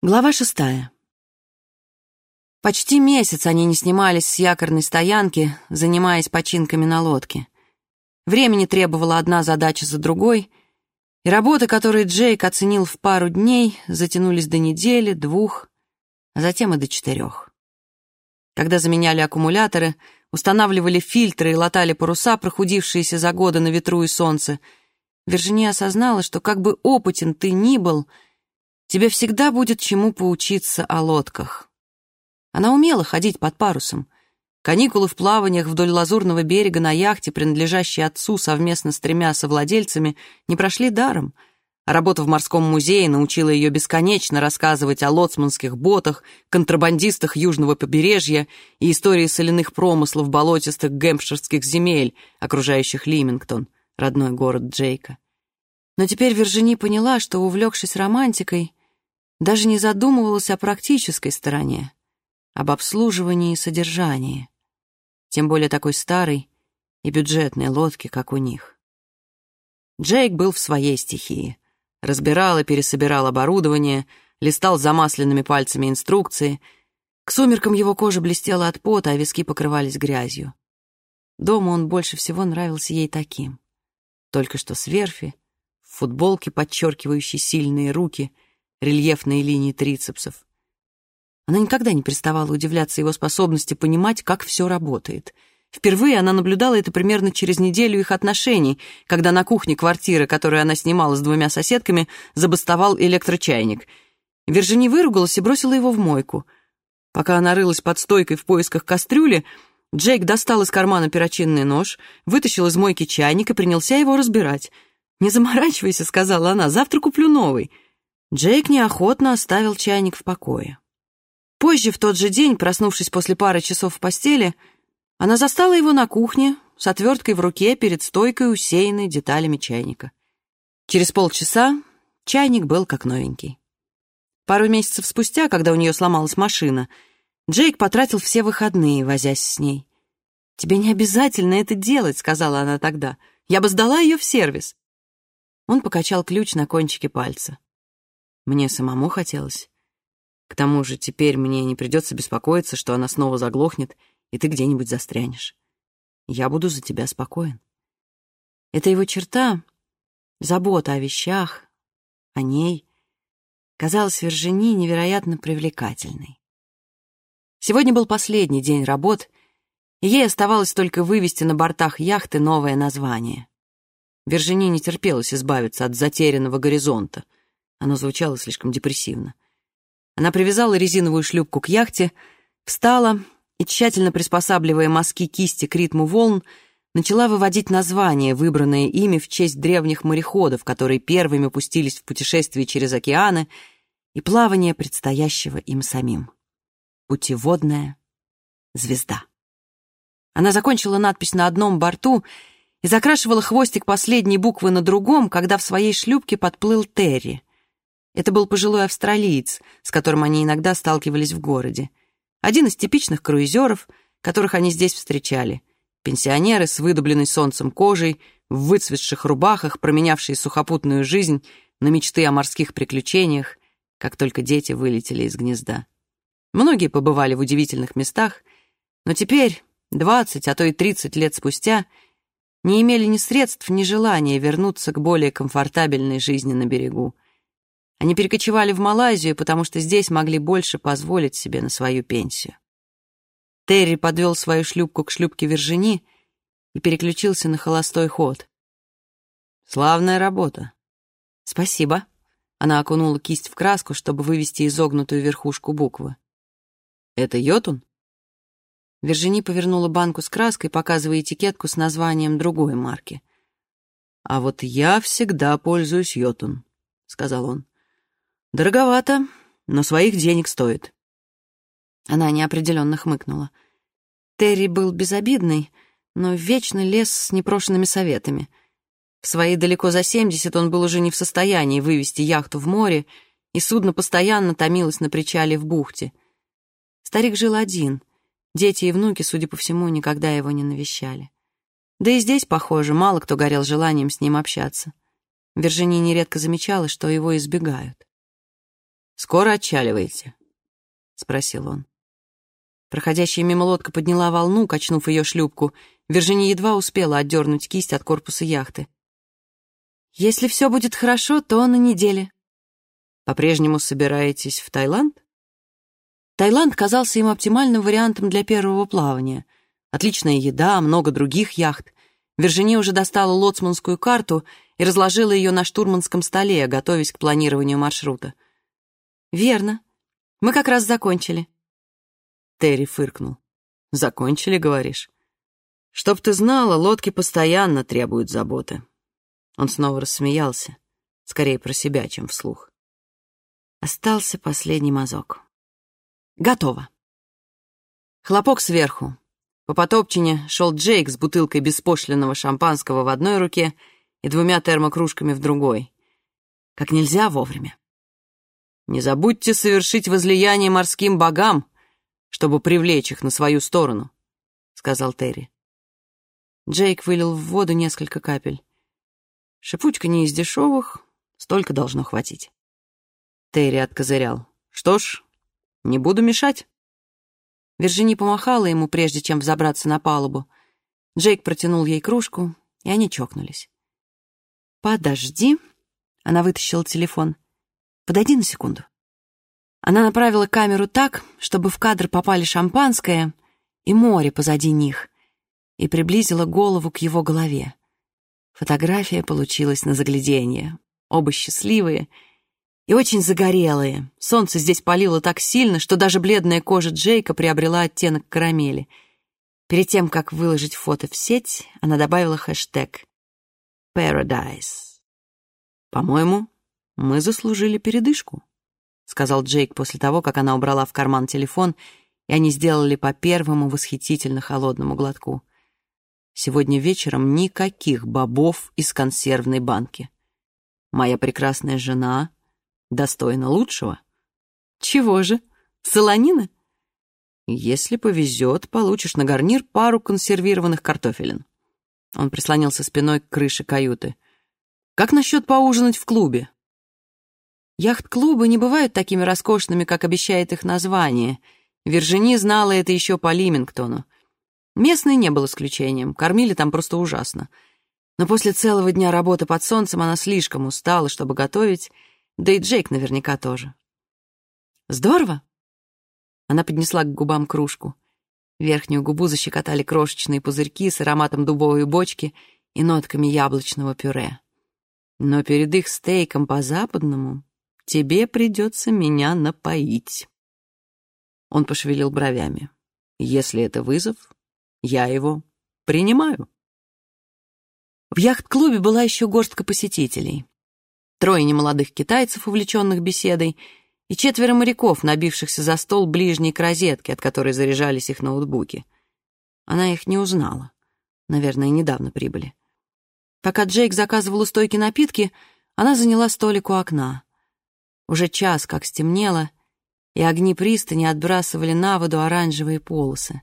Глава шестая. Почти месяц они не снимались с якорной стоянки, занимаясь починками на лодке. Времени требовала одна задача за другой, и работы, которые Джейк оценил в пару дней, затянулись до недели, двух, а затем и до четырех. Когда заменяли аккумуляторы, устанавливали фильтры и латали паруса, прохудившиеся за годы на ветру и солнце, Виржиния осознала, что как бы опытен ты ни был — Тебе всегда будет чему поучиться о лодках. Она умела ходить под парусом. Каникулы в плаваниях вдоль лазурного берега на яхте, принадлежащей отцу совместно с тремя совладельцами, не прошли даром. А работа в морском музее научила ее бесконечно рассказывать о лоцманских ботах, контрабандистах южного побережья и истории соляных промыслов болотистых гэмпширских земель, окружающих Лимингтон, родной город Джейка. Но теперь Виржини поняла, что, увлекшись романтикой, даже не задумывалась о практической стороне, об обслуживании и содержании, тем более такой старой и бюджетной лодки, как у них. Джейк был в своей стихии. Разбирал и пересобирал оборудование, листал замасленными пальцами инструкции. К сумеркам его кожа блестела от пота, а виски покрывались грязью. Дома он больше всего нравился ей таким. Только что с верфи, в футболке, подчеркивающей сильные руки — рельефные линии трицепсов. Она никогда не переставала удивляться его способности понимать, как все работает. Впервые она наблюдала это примерно через неделю их отношений, когда на кухне квартиры, которую она снимала с двумя соседками, забастовал электрочайник. Вержини выругалась и бросила его в мойку. Пока она рылась под стойкой в поисках кастрюли, Джейк достал из кармана перочинный нож, вытащил из мойки чайник и принялся его разбирать. «Не заморачивайся», — сказала она, — «завтра куплю новый». Джейк неохотно оставил чайник в покое. Позже, в тот же день, проснувшись после пары часов в постели, она застала его на кухне с отверткой в руке перед стойкой, усеянной деталями чайника. Через полчаса чайник был как новенький. Пару месяцев спустя, когда у нее сломалась машина, Джейк потратил все выходные, возясь с ней. «Тебе не обязательно это делать», — сказала она тогда. «Я бы сдала ее в сервис». Он покачал ключ на кончике пальца. Мне самому хотелось. К тому же теперь мне не придется беспокоиться, что она снова заглохнет, и ты где-нибудь застрянешь. Я буду за тебя спокоен. Это его черта, забота о вещах, о ней, казалась Вержини невероятно привлекательной. Сегодня был последний день работ, и ей оставалось только вывести на бортах яхты новое название. Вержини не терпелось избавиться от затерянного горизонта — оно звучало слишком депрессивно. Она привязала резиновую шлюпку к яхте, встала и, тщательно приспосабливая мазки кисти к ритму волн, начала выводить название, выбранное ими в честь древних мореходов, которые первыми пустились в путешествие через океаны и плавание предстоящего им самим. Путеводная звезда. Она закончила надпись на одном борту и закрашивала хвостик последней буквы на другом, когда в своей шлюпке подплыл Терри. Это был пожилой австралиец, с которым они иногда сталкивались в городе. Один из типичных круизеров, которых они здесь встречали. Пенсионеры с выдубленной солнцем кожей, в выцветших рубахах, променявшие сухопутную жизнь на мечты о морских приключениях, как только дети вылетели из гнезда. Многие побывали в удивительных местах, но теперь, двадцать, а то и тридцать лет спустя, не имели ни средств, ни желания вернуться к более комфортабельной жизни на берегу. Они перекочевали в Малайзию, потому что здесь могли больше позволить себе на свою пенсию. Терри подвел свою шлюпку к шлюпке Вержини и переключился на холостой ход. «Славная работа». «Спасибо». Она окунула кисть в краску, чтобы вывести изогнутую верхушку буквы. «Это йотун?» Вержини повернула банку с краской, показывая этикетку с названием другой марки. «А вот я всегда пользуюсь йотун», — сказал он. Дороговато, но своих денег стоит. Она неопределенно хмыкнула. Терри был безобидный, но вечно лез с непрошенными советами. В свои далеко за семьдесят он был уже не в состоянии вывести яхту в море, и судно постоянно томилось на причале в бухте. Старик жил один. Дети и внуки, судя по всему, никогда его не навещали. Да и здесь, похоже, мало кто горел желанием с ним общаться. Виржиния нередко замечала, что его избегают. «Скоро отчаливаете?» — спросил он. Проходящая мимо лодка подняла волну, качнув ее шлюпку. Виржиния едва успела отдернуть кисть от корпуса яхты. «Если все будет хорошо, то на неделе». «По-прежнему собираетесь в Таиланд?» Таиланд казался им оптимальным вариантом для первого плавания. Отличная еда, много других яхт. Виржиния уже достала лоцманскую карту и разложила ее на штурманском столе, готовясь к планированию маршрута. «Верно. Мы как раз закончили». Терри фыркнул. «Закончили, говоришь?» «Чтоб ты знала, лодки постоянно требуют заботы». Он снова рассмеялся, скорее про себя, чем вслух. Остался последний мазок. Готово. Хлопок сверху. По потопчине шел Джейк с бутылкой беспошлинного шампанского в одной руке и двумя термокружками в другой. Как нельзя вовремя. Не забудьте совершить возлияние морским богам, чтобы привлечь их на свою сторону», — сказал Терри. Джейк вылил в воду несколько капель. Шипучка не из дешевых, столько должно хватить. Терри откозырял. «Что ж, не буду мешать». Вержини помахала ему, прежде чем взобраться на палубу. Джейк протянул ей кружку, и они чокнулись. «Подожди», — она вытащила телефон. «Подойди на секунду». Она направила камеру так, чтобы в кадр попали шампанское и море позади них, и приблизила голову к его голове. Фотография получилась на загляденье. Оба счастливые и очень загорелые. Солнце здесь палило так сильно, что даже бледная кожа Джейка приобрела оттенок карамели. Перед тем, как выложить фото в сеть, она добавила хэштег «Paradise». «По-моему, мы заслужили передышку» сказал Джейк после того, как она убрала в карман телефон, и они сделали по первому восхитительно холодному глотку. Сегодня вечером никаких бобов из консервной банки. Моя прекрасная жена достойна лучшего. Чего же? Солонина? Если повезет, получишь на гарнир пару консервированных картофелин. Он прислонился спиной к крыше каюты. Как насчет поужинать в клубе? Яхт-клубы не бывают такими роскошными, как обещает их название. Виржини знала это еще по Лимингтону. Местный не был исключением, кормили там просто ужасно. Но после целого дня работы под солнцем она слишком устала, чтобы готовить, да и Джейк наверняка тоже. «Здорово!» Она поднесла к губам кружку. Верхнюю губу защекотали крошечные пузырьки с ароматом дубовой бочки и нотками яблочного пюре. Но перед их стейком по-западному тебе придется меня напоить». Он пошевелил бровями. «Если это вызов, я его принимаю». В яхт-клубе была еще горстка посетителей. Трое немолодых китайцев, увлеченных беседой, и четверо моряков, набившихся за стол ближней к розетке, от которой заряжались их ноутбуки. Она их не узнала. Наверное, недавно прибыли. Пока Джейк заказывал у стойки напитки, она заняла столик у окна. Уже час, как стемнело, и огни пристани отбрасывали на воду оранжевые полосы.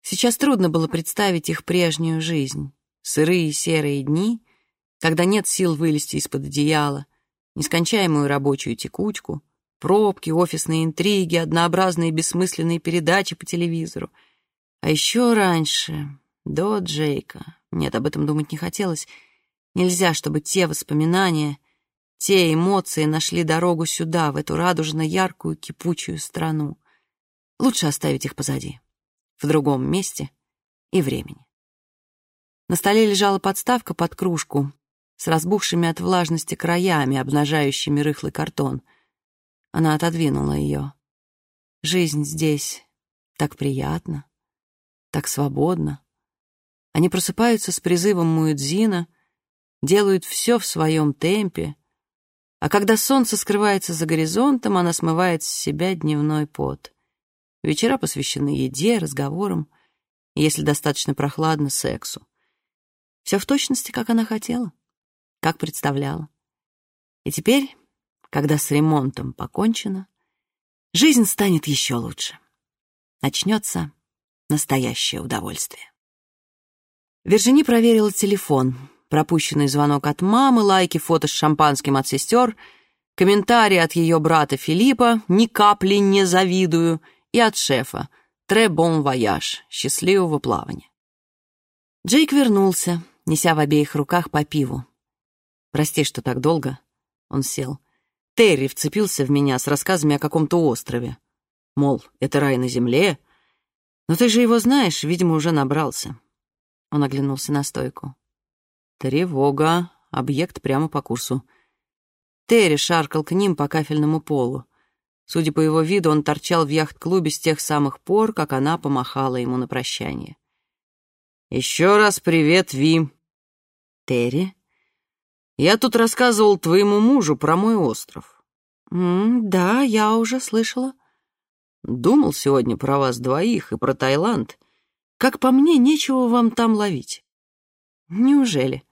Сейчас трудно было представить их прежнюю жизнь. Сырые серые дни, когда нет сил вылезти из-под одеяла, нескончаемую рабочую текучку, пробки, офисные интриги, однообразные бессмысленные передачи по телевизору. А еще раньше, до Джейка, нет, об этом думать не хотелось, нельзя, чтобы те воспоминания те эмоции нашли дорогу сюда, в эту радужно-яркую, кипучую страну. Лучше оставить их позади, в другом месте и времени. На столе лежала подставка под кружку с разбухшими от влажности краями, обнажающими рыхлый картон. Она отодвинула ее. Жизнь здесь так приятна, так свободна. Они просыпаются с призывом Муэдзина, делают все в своем темпе, а когда солнце скрывается за горизонтом, она смывает с себя дневной пот. Вечера посвящены еде, разговорам, если достаточно прохладно, сексу. Все в точности, как она хотела, как представляла. И теперь, когда с ремонтом покончено, жизнь станет еще лучше. Начнется настоящее удовольствие. Вержини проверила телефон пропущенный звонок от мамы, лайки, фото с шампанским от сестер. комментарий от ее брата Филиппа «Ни капли не завидую» и от шефа «Тре бон вояж» — «Счастливого плавания». Джейк вернулся, неся в обеих руках по пиву. «Прости, что так долго». Он сел. Терри вцепился в меня с рассказами о каком-то острове. Мол, это рай на земле. Но ты же его знаешь, видимо, уже набрался. Он оглянулся на стойку. Тревога. Объект прямо по курсу. Терри шаркал к ним по кафельному полу. Судя по его виду, он торчал в яхт-клубе с тех самых пор, как она помахала ему на прощание. «Еще раз привет, Ви». «Терри?» «Я тут рассказывал твоему мужу про мой остров». М «Да, я уже слышала». «Думал сегодня про вас двоих и про Таиланд. Как по мне, нечего вам там ловить». «Неужели?»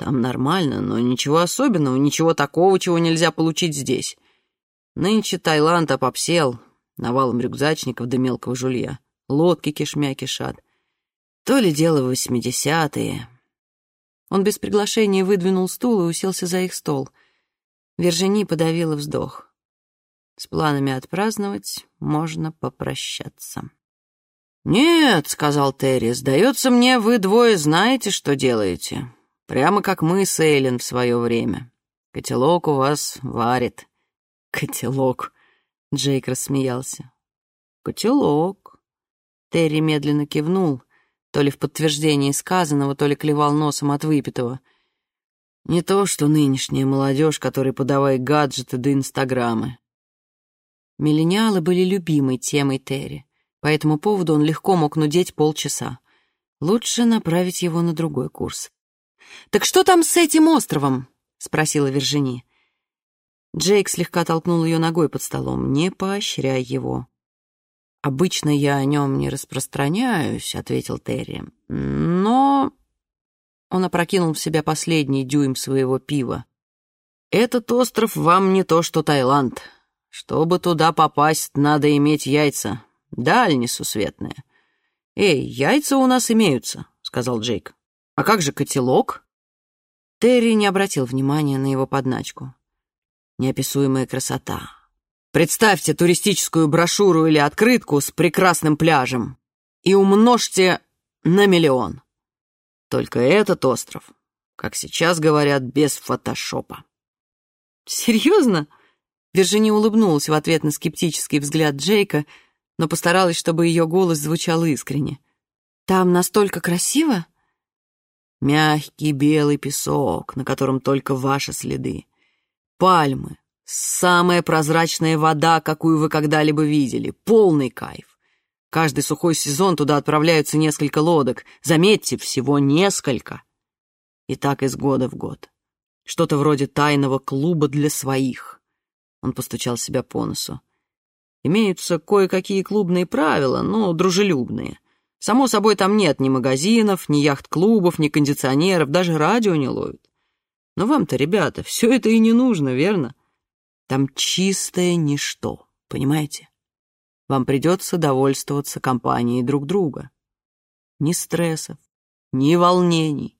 «Там нормально, но ничего особенного, ничего такого, чего нельзя получить здесь. Нынче Таиланд опопсел, навалом рюкзачников до мелкого жулья. Лодки кишмя кишат. То ли дело восьмидесятые». Он без приглашения выдвинул стул и уселся за их стол. Вержини подавила вздох. С планами отпраздновать можно попрощаться. «Нет», — сказал Терри, — «сдается мне, вы двое знаете, что делаете. Прямо как мы с Эйлен в свое время. Котелок у вас варит». «Котелок», — Джейк рассмеялся. «Котелок». Терри медленно кивнул, то ли в подтверждении сказанного, то ли клевал носом от выпитого. Не то, что нынешняя молодежь, которой подавай гаджеты да инстаграмы. Миллениалы были любимой темой Терри. По этому поводу он легко мог нудеть полчаса. Лучше направить его на другой курс. «Так что там с этим островом?» — спросила Вержини. Джейк слегка толкнул ее ногой под столом. «Не поощряй его». «Обычно я о нем не распространяюсь», — ответил Терри. «Но...» Он опрокинул в себя последний дюйм своего пива. «Этот остров вам не то, что Таиланд. Чтобы туда попасть, надо иметь яйца. Даль сусветная. «Эй, яйца у нас имеются», — сказал Джейк. «А как же котелок?» Терри не обратил внимания на его подначку. Неописуемая красота. Представьте туристическую брошюру или открытку с прекрасным пляжем и умножьте на миллион. Только этот остров, как сейчас говорят, без фотошопа. «Серьезно?» Виржини улыбнулась в ответ на скептический взгляд Джейка, но постаралась, чтобы ее голос звучал искренне. «Там настолько красиво?» «Мягкий белый песок, на котором только ваши следы. Пальмы, Самая прозрачная вода, какую вы когда-либо видели. Полный кайф. Каждый сухой сезон туда отправляются несколько лодок. Заметьте, всего несколько. И так из года в год. Что-то вроде тайного клуба для своих. Он постучал себя по носу. Имеются кое-какие клубные правила, но дружелюбные. Само собой, там нет ни магазинов, ни яхт-клубов, ни кондиционеров, даже радио не ловит. Но вам-то, ребята, все это и не нужно, верно? Там чистое ничто, понимаете? Вам придется довольствоваться компанией друг друга. Ни стрессов, ни волнений,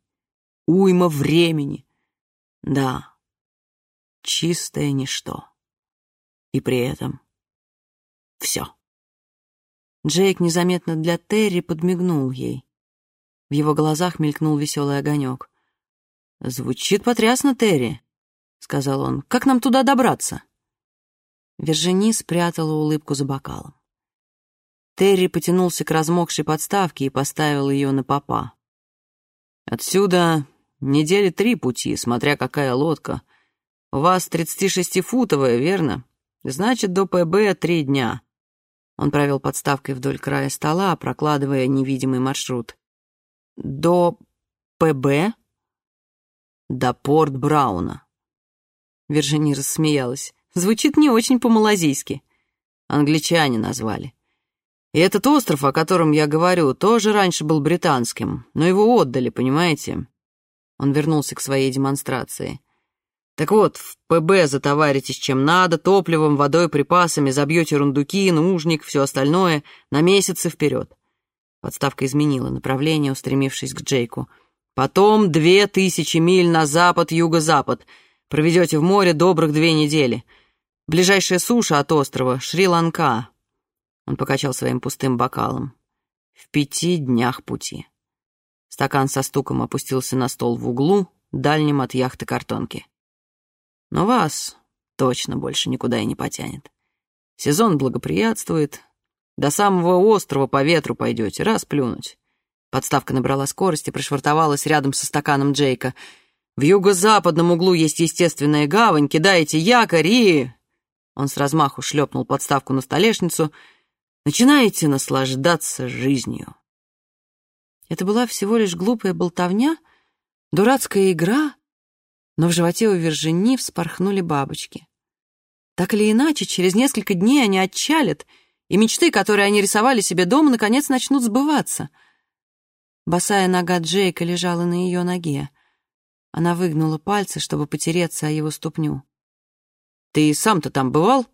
уйма времени. Да, чистое ничто. И при этом все. Джейк незаметно для Терри подмигнул ей. В его глазах мелькнул веселый огонек. «Звучит потрясно, Терри. — сказал он. «Как нам туда добраться?» Вержини спрятала улыбку за бокалом. Терри потянулся к размокшей подставке и поставил ее на попа. «Отсюда недели три пути, смотря какая лодка. У вас 36-футовая, верно? Значит, до ПБ три дня». Он провел подставкой вдоль края стола, прокладывая невидимый маршрут. «До ПБ?» «До Порт Брауна», Виржини рассмеялась. Звучит не очень по-малазийски. Англичане назвали. И этот остров, о котором я говорю, тоже раньше был британским, но его отдали, понимаете? Он вернулся к своей демонстрации. Так вот, в ПБ затоваритесь чем надо, топливом, водой, припасами, забьете рундуки, нужник, все остальное на месяцы вперед. Подставка изменила направление, устремившись к Джейку. Потом две тысячи миль на запад-юго-запад — Проведете в море добрых две недели. Ближайшая суша от острова — Шри-Ланка. Он покачал своим пустым бокалом. В пяти днях пути. Стакан со стуком опустился на стол в углу, дальнем от яхты картонки. Но вас точно больше никуда и не потянет. Сезон благоприятствует. До самого острова по ветру пойдете, раз плюнуть. Подставка набрала скорость и пришвартовалась рядом со стаканом Джейка. В юго-западном углу есть естественная гавань, кидаете якорь и... Он с размаху шлепнул подставку на столешницу. Начинаете наслаждаться жизнью. Это была всего лишь глупая болтовня, дурацкая игра, но в животе у Вержини вспорхнули бабочки. Так или иначе, через несколько дней они отчалят, и мечты, которые они рисовали себе дома, наконец начнут сбываться. Босая нога Джейка лежала на ее ноге. Она выгнула пальцы, чтобы потереться о его ступню. «Ты сам-то там бывал?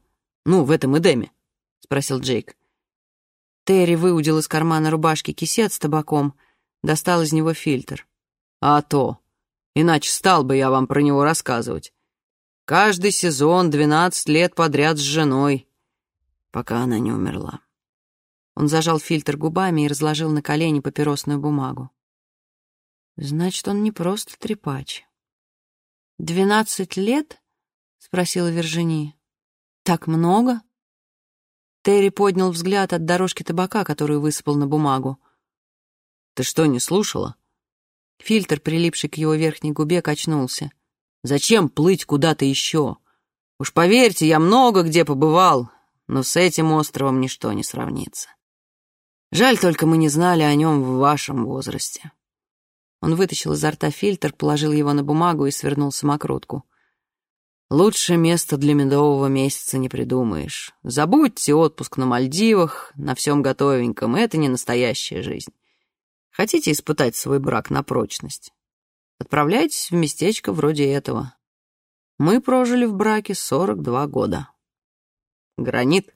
Ну, в этом Эдеме?» — спросил Джейк. Терри выудил из кармана рубашки кисет с табаком, достал из него фильтр. «А то! Иначе стал бы я вам про него рассказывать. Каждый сезон, двенадцать лет подряд с женой, пока она не умерла». Он зажал фильтр губами и разложил на колени папиросную бумагу. Значит, он не просто трепач. «Двенадцать лет?» — спросила Вержини. «Так много?» Терри поднял взгляд от дорожки табака, которую высыпал на бумагу. «Ты что, не слушала?» Фильтр, прилипший к его верхней губе, качнулся. «Зачем плыть куда-то еще? Уж поверьте, я много где побывал, но с этим островом ничто не сравнится. Жаль только мы не знали о нем в вашем возрасте». Он вытащил изо рта фильтр, положил его на бумагу и свернул самокрутку. «Лучше места для медового месяца не придумаешь. Забудьте отпуск на Мальдивах, на всем готовеньком. Это не настоящая жизнь. Хотите испытать свой брак на прочность? Отправляйтесь в местечко вроде этого. Мы прожили в браке 42 года. Гранит.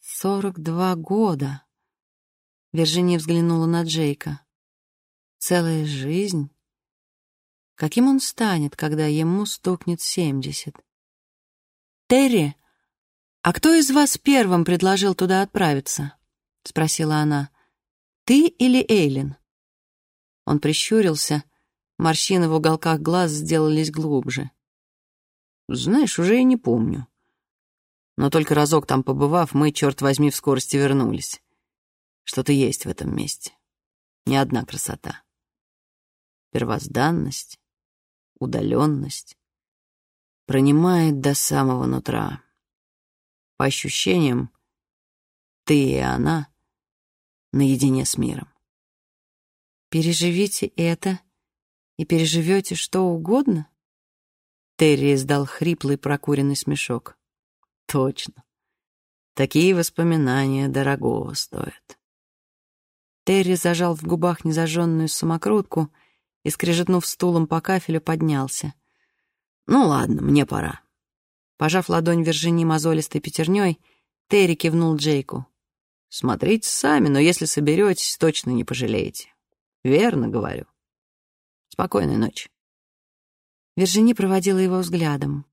42 года. Виржиния взглянула на Джейка. Целая жизнь. Каким он станет, когда ему стукнет семьдесят? «Терри, а кто из вас первым предложил туда отправиться?» — спросила она. «Ты или Эйлин?» Он прищурился, морщины в уголках глаз сделались глубже. «Знаешь, уже и не помню. Но только разок там побывав, мы, черт возьми, в скорости вернулись. Что-то есть в этом месте. Не одна красота первозданность, удаленность, пронимает до самого нутра. По ощущениям, ты и она наедине с миром. Переживите это и переживете что угодно? Терри издал хриплый прокуренный смешок. Точно. Такие воспоминания дорогого стоят. Терри зажал в губах незажженную самокрутку — и, скрежетнув стулом по кафелю, поднялся. «Ну ладно, мне пора». Пожав ладонь Вержини мозолистой пятерней, Терри кивнул Джейку. «Смотрите сами, но если соберетесь, точно не пожалеете. Верно говорю. Спокойной ночи». Вержини проводила его взглядом.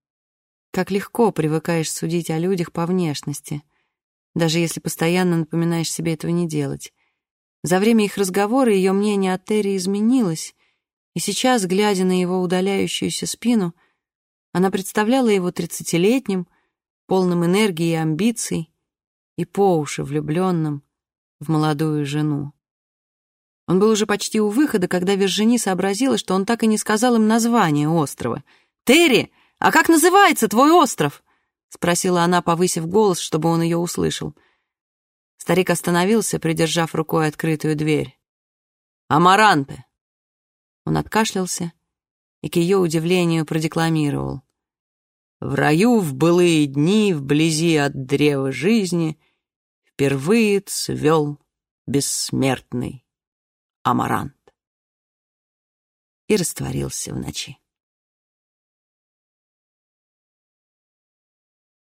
Как легко привыкаешь судить о людях по внешности, даже если постоянно напоминаешь себе этого не делать. За время их разговора ее мнение о Терри изменилось, и сейчас, глядя на его удаляющуюся спину, она представляла его тридцатилетним, полным энергии и амбиций, и по уши влюбленным в молодую жену. Он был уже почти у выхода, когда Вержини сообразила, что он так и не сказал им название острова. «Терри, а как называется твой остров?» — спросила она, повысив голос, чтобы он ее услышал. Старик остановился, придержав рукой открытую дверь. «Амаранте», он откашлялся и, к ее удивлению, продекламировал. «В раю в былые дни, вблизи от древа жизни, впервые цвел бессмертный амарант» и растворился в ночи.